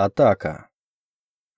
Атака.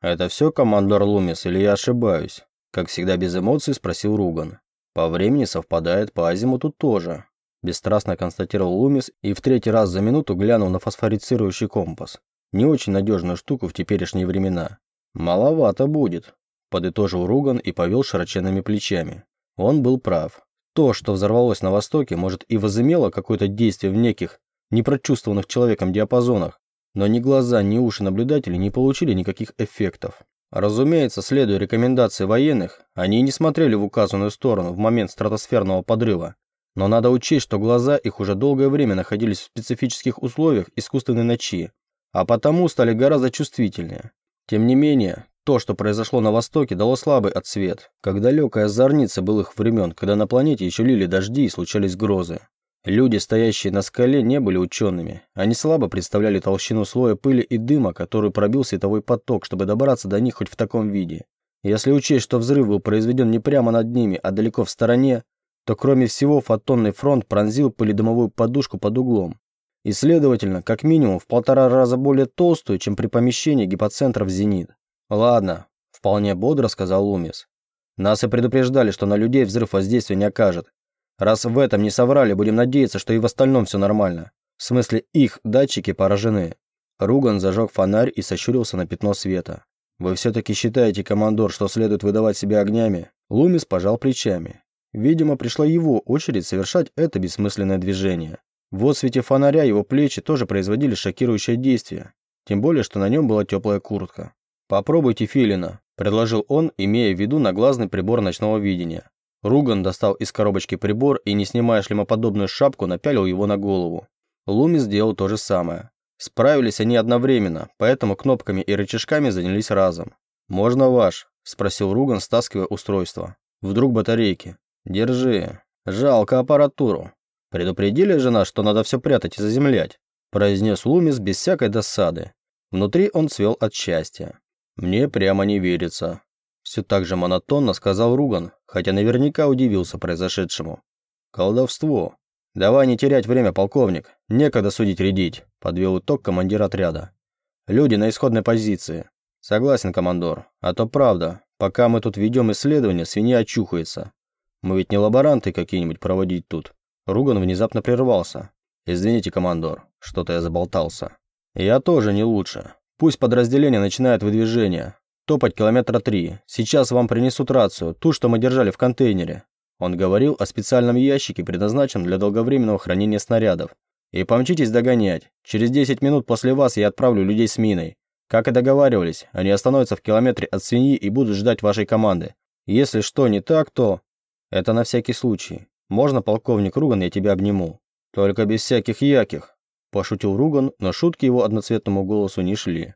«Это все, командор Лумис, или я ошибаюсь?» Как всегда без эмоций спросил Руган. «По времени совпадает, по азимуту тоже», бесстрастно констатировал Лумис и в третий раз за минуту глянул на фосфорицирующий компас. Не очень надежную штуку в теперешние времена. «Маловато будет», – подытожил Руган и повел широченными плечами. Он был прав. То, что взорвалось на Востоке, может и возымело какое-то действие в неких, непрочувствованных человеком диапазонах, но ни глаза, ни уши наблюдателей не получили никаких эффектов. Разумеется, следуя рекомендации военных, они не смотрели в указанную сторону в момент стратосферного подрыва. Но надо учесть, что глаза их уже долгое время находились в специфических условиях искусственной ночи, а потому стали гораздо чувствительнее. Тем не менее, то, что произошло на Востоке, дало слабый отсвет, как далекая зорница былых времен, когда на планете еще лили дожди и случались грозы. Люди, стоящие на скале, не были учеными. Они слабо представляли толщину слоя пыли и дыма, который пробил световой поток, чтобы добраться до них хоть в таком виде. Если учесть, что взрыв был произведен не прямо над ними, а далеко в стороне, то кроме всего фотонный фронт пронзил пыледомовую подушку под углом. И, следовательно, как минимум в полтора раза более толстую, чем при помещении гипоцентра в зенит. «Ладно», – вполне бодро сказал Лумис. «Нас и предупреждали, что на людей взрыв воздействия не окажет. Раз в этом не соврали, будем надеяться, что и в остальном все нормально. В смысле, их датчики поражены. Руган зажег фонарь и сощурился на пятно света. «Вы все-таки считаете, командор, что следует выдавать себя огнями?» Лумис пожал плечами. Видимо, пришла его очередь совершать это бессмысленное движение. В отсвете фонаря его плечи тоже производили шокирующее действие. Тем более, что на нем была теплая куртка. «Попробуйте филина», – предложил он, имея в виду наглазный прибор ночного видения. Руган достал из коробочки прибор и, не снимая шлемоподобную шапку, напялил его на голову. Луми сделал то же самое. Справились они одновременно, поэтому кнопками и рычажками занялись разом. «Можно ваш?» – спросил Руган, стаскивая устройство. «Вдруг батарейки?» «Держи. Жалко аппаратуру. Предупредили же нас, что надо все прятать и заземлять», – произнес Лумис без всякой досады. Внутри он цвел от счастья. «Мне прямо не верится», все так же монотонно сказал Руган, хотя наверняка удивился произошедшему. «Колдовство. Давай не терять время, полковник. Некогда судить рядить», – подвел итог командир отряда. «Люди на исходной позиции». «Согласен, командор. А то правда. Пока мы тут ведем исследование, свинья очухается. Мы ведь не лаборанты какие-нибудь проводить тут». Руган внезапно прервался. «Извините, командор, что-то я заболтался». «Я тоже не лучше. Пусть подразделение начинает выдвижение. Топать километра три. Сейчас вам принесут рацию, ту, что мы держали в контейнере». Он говорил о специальном ящике, предназначенном для долговременного хранения снарядов. «И помчитесь догонять. Через 10 минут после вас я отправлю людей с миной. Как и договаривались, они остановятся в километре от свиньи и будут ждать вашей команды. Если что не так, то...» «Это на всякий случай. Можно, полковник Руган, я тебя обниму?» «Только без всяких яких», – пошутил Руган, но шутки его одноцветному голосу не шли.